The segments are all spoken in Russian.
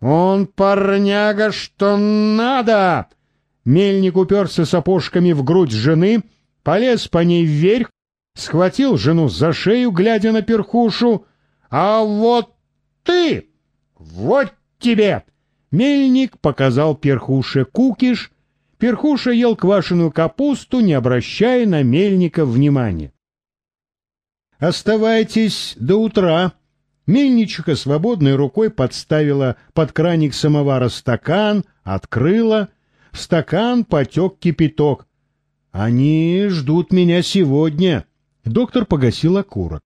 Он парняга, что надо!» Мельник уперся сапожками в грудь жены, полез по ней вверх, схватил жену за шею, глядя на перхушу. «А вот ты! Вот тебе!» Мельник показал перхуше кукиш. Перхуша ел квашеную капусту, не обращая на мельника внимания. «Оставайтесь до утра», Мельничиха свободной рукой подставила под краник самовара стакан, открыла. В стакан потек кипяток. «Они ждут меня сегодня». Доктор погасил окурок.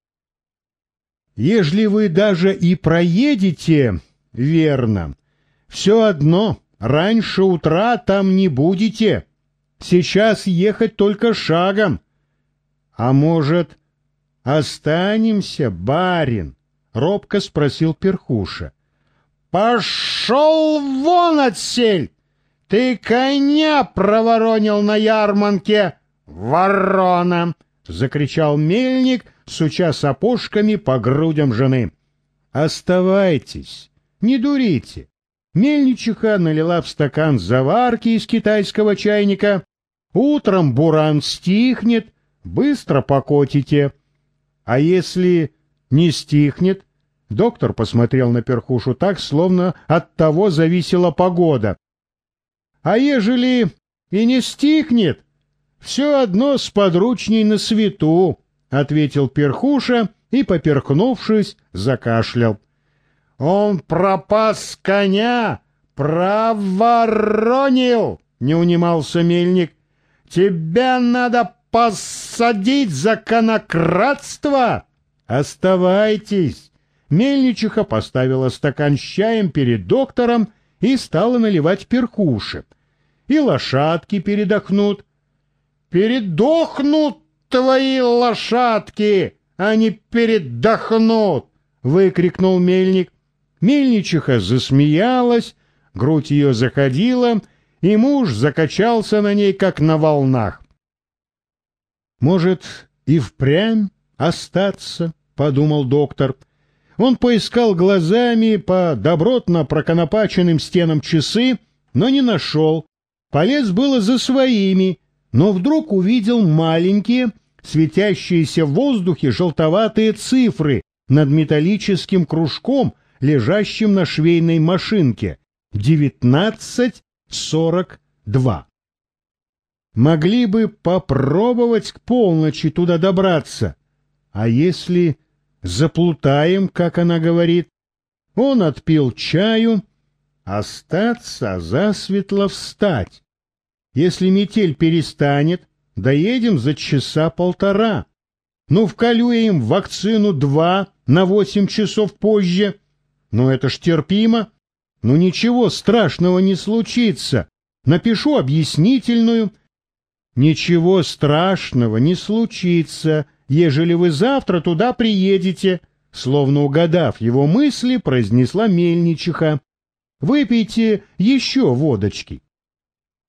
«Ежели вы даже и проедете, верно, все одно, раньше утра там не будете. Сейчас ехать только шагом. А может, останемся, барин?» — робко спросил перхуша. «Пошел вон отсель! Ты коня проворонил на ярманке, ворона!» — закричал мельник, суча сапожками по грудям жены. «Оставайтесь, не дурите!» Мельничиха налила в стакан заварки из китайского чайника. «Утром буран стихнет, быстро покотите. А если не стихнет. Доктор посмотрел на перхушу так, словно от того зависела погода. А ежели и не стихнет, все одно с подручней на свету, — ответил перхуша и, поперхнувшись, закашлял. Он пропас коня, проворонил, — не унимался мельник. Тебя надо посадить за конократство. «Оставайтесь!» Мельничиха поставила стакан с чаем перед доктором и стала наливать перкуши. «И лошадки передохнут». «Передохнут твои лошадки, а не передохнут!» — выкрикнул мельник. Мельничиха засмеялась, грудь ее заходила, и муж закачался на ней, как на волнах. «Может, и впрямь остаться?» Подумал доктор. Он поискал глазами по добротно проконопаченным стенам часы, но не нашел. Полез было за своими, но вдруг увидел маленькие, светящиеся в воздухе желтоватые цифры над металлическим кружком, лежащим на швейной машинке. Девятнадцать сорок два. Могли бы попробовать к полночи туда добраться. А если заплутаем, как она говорит. Он отпил чаю, остаться, засветло встать. Если метель перестанет, доедем за часа полтора. Ну, вколю им вакцину два на восемь часов позже. Ну, это ж терпимо. Ну, ничего страшного не случится. Напишу объяснительную. Ничего страшного не случится, ежели вы завтра туда приедете, словно угадав его мысли, произнесла мельничиха. Выпейте еще водочки.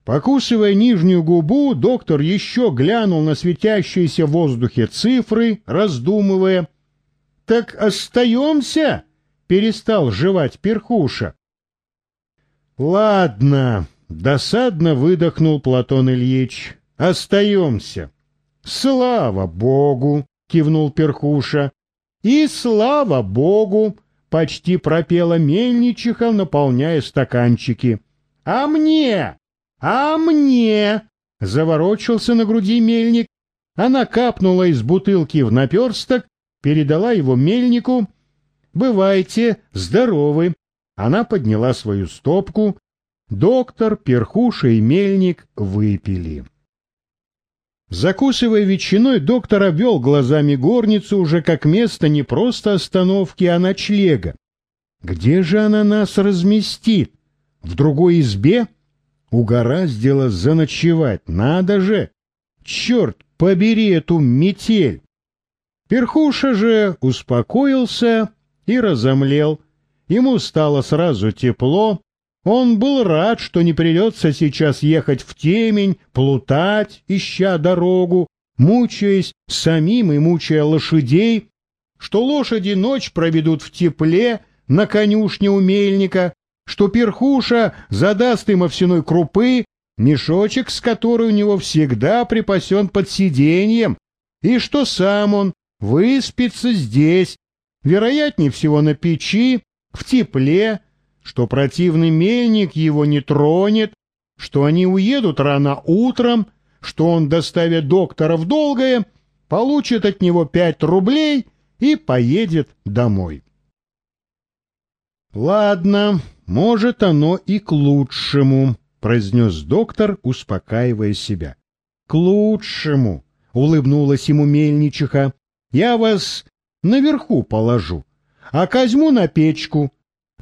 Покусывая нижнюю губу, доктор еще глянул на светящиеся в воздухе цифры, раздумывая. — Так остаемся? — перестал жевать перхуша. — Ладно, — досадно выдохнул Платон Ильич, — остаемся. «Слава Богу!» — кивнул Перхуша. «И слава Богу!» — почти пропела мельничиха, наполняя стаканчики. «А мне! А мне!» — заворочился на груди мельник. Она капнула из бутылки в наперсток, передала его мельнику. «Бывайте здоровы!» Она подняла свою стопку. Доктор, перхуша и мельник выпили. Закусывая ветчиной, доктор обвел глазами горницу уже как место не просто остановки, а ночлега. Где же она нас разместит? В другой избе? Угораздило заночевать, надо же! Черт, побери эту метель! Перхуша же успокоился и разомлел. Ему стало сразу тепло, он был рад, что не придется сейчас ехать в темень, плутать, ища дорогу, мучаясь самим и мучая лошадей, что лошади ночь проведут в тепле на конюшне у мельника, что перхуша задаст им овсяной крупы, мешочек с которой у него всегда припасен под сиденьем, и что сам он выспится здесь, вероятнее всего на печи, в тепле, что противный мельник его не тронет, что они уедут рано утром, что он, доставя доктора в долгое, получит от него пять рублей и поедет домой. «Ладно, может, оно и к лучшему», — произнес доктор, успокаивая себя. «К лучшему», — улыбнулась ему мельничиха. «Я вас наверху положу, а Козьму на печку.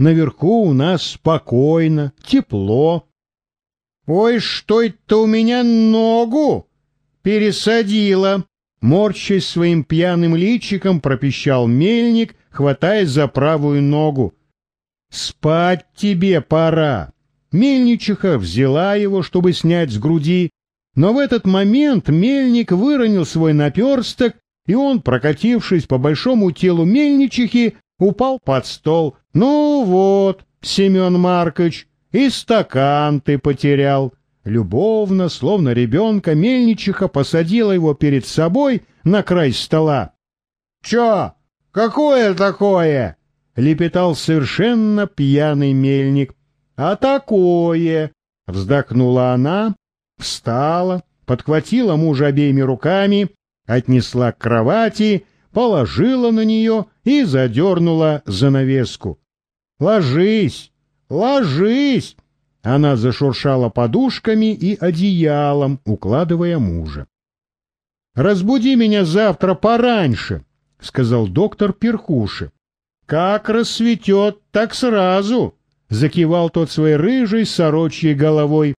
Наверху у нас спокойно, тепло». «Ой, что это у меня ногу?» «Пересадила», — морщась своим пьяным личиком пропищал мельник, хватаясь за правую ногу. «Спать тебе пора!» Мельничиха взяла его, чтобы снять с груди, но в этот момент мельник выронил свой наперсток, и он, прокатившись по большому телу мельничихи, упал под стол. «Ну вот, Семен Маркович, и стакан ты потерял!» Любовно, словно ребенка, мельничиха посадила его перед собой на край стола. «Чё? Какое такое?» — лепетал совершенно пьяный мельник. «А такое!» — вздохнула она, встала, подхватила мужа обеими руками, отнесла к кровати, положила на нее и задернула занавеску. «Ложись! Ложись!» Она зашуршала подушками и одеялом, укладывая мужа. «Разбуди меня завтра пораньше», — сказал доктор Перхуши. «Как рассветет, так сразу!» — закивал тот своей рыжей сорочьей головой.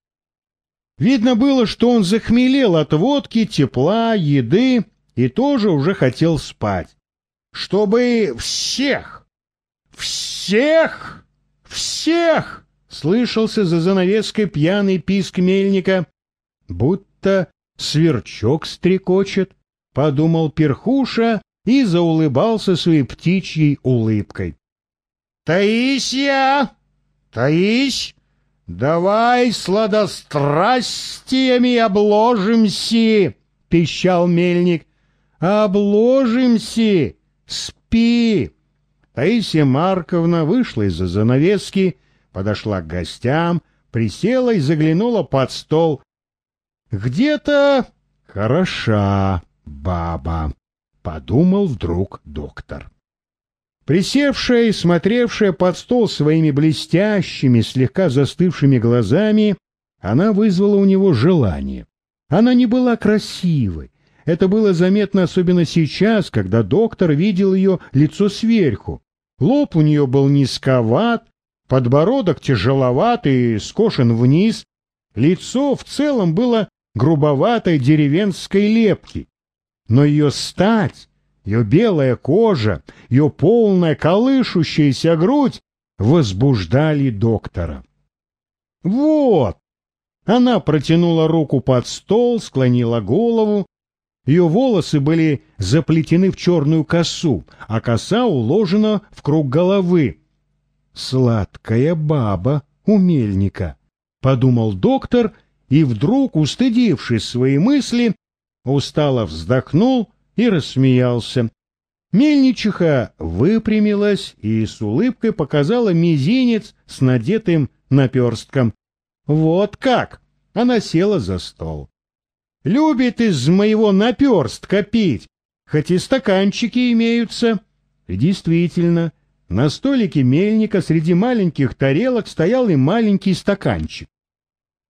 Видно было, что он захмелел от водки, тепла, еды и тоже уже хотел спать. «Чтобы всех! Всех! Всех!» — слышался за занавеской пьяный писк мельника. «Будто сверчок стрекочет», — подумал перхуша и заулыбался своей птичьей улыбкой. «Таисия! Таись! Давай сладострастиями обложимся!» — пищал мельник. «Обложимся! Спи!» Таисия Марковна вышла из-за занавески, подошла к гостям, присела и заглянула под стол. «Где-то хороша баба» подумал вдруг доктор. Присевшая и смотревшая под стол своими блестящими, слегка застывшими глазами, она вызвала у него желание. Она не была красивой. Это было заметно особенно сейчас, когда доктор видел ее лицо сверху. Лоб у нее был низковат, подбородок тяжеловат и скошен вниз. Лицо в целом было грубоватой деревенской лепки но ее стать, ее белая кожа, ее полная колышущаяся грудь возбуждали доктора. «Вот!» Она протянула руку под стол, склонила голову. Ее волосы были заплетены в черную косу, а коса уложена в круг головы. «Сладкая баба у мельника», — подумал доктор, и вдруг, устыдившись своей мысли, устало вздохнул и рассмеялся. Мельничиха выпрямилась и с улыбкой показала мизинец с надетым наперстком. «Вот как!» — она села за стол. «Любит из моего наперстка пить, хоть и стаканчики имеются». Действительно, на столике мельника среди маленьких тарелок стоял и маленький стаканчик.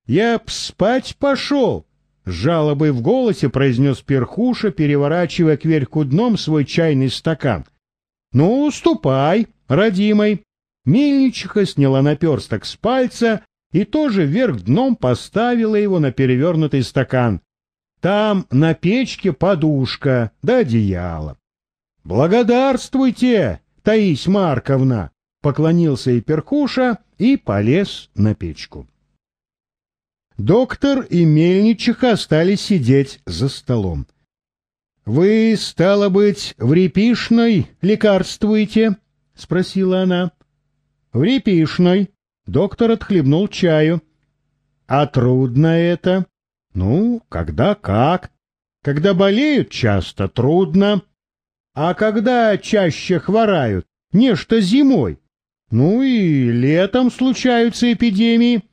«Я б спать пошел», жалобой в голосе произнес перхуша, переворачивая кверху дном свой чайный стакан. — Ну, ступай, родимой. Мельничиха сняла наперсток с пальца и тоже вверх дном поставила его на перевернутый стакан. Там на печке подушка да одеяло. — Благодарствуйте, Таись Марковна! — поклонился и перхуша и полез на печку. Доктор и Мельничиха остались сидеть за столом. — Вы, стало быть, в Репишной лекарствуете? — спросила она. — В Репишной, Доктор отхлебнул чаю. А трудно это? Ну, когда как. Когда болеют часто, трудно. А когда чаще хворают? Нечто зимой. Ну и летом случаются эпидемии.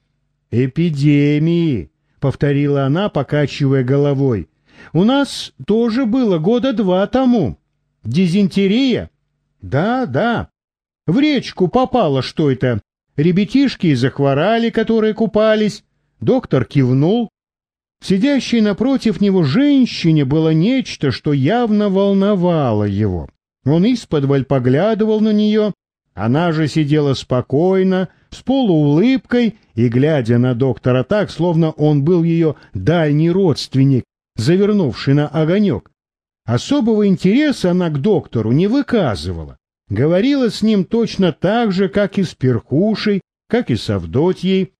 Эпидемии, повторила она, покачивая головой. У нас тоже было года два тому. Дизентерия? Да, да. В речку попало что это. Ребятишки захворали, которые купались. Доктор кивнул. Сидящей напротив него женщине было нечто, что явно волновало его. Он исподволь поглядывал на нее, она же сидела спокойно, с полуулыбкой и глядя на доктора так, словно он был ее дальний родственник, завернувший на огонек. Особого интереса она к доктору не выказывала. Говорила с ним точно так же, как и с Перхушей, как и с Авдотьей.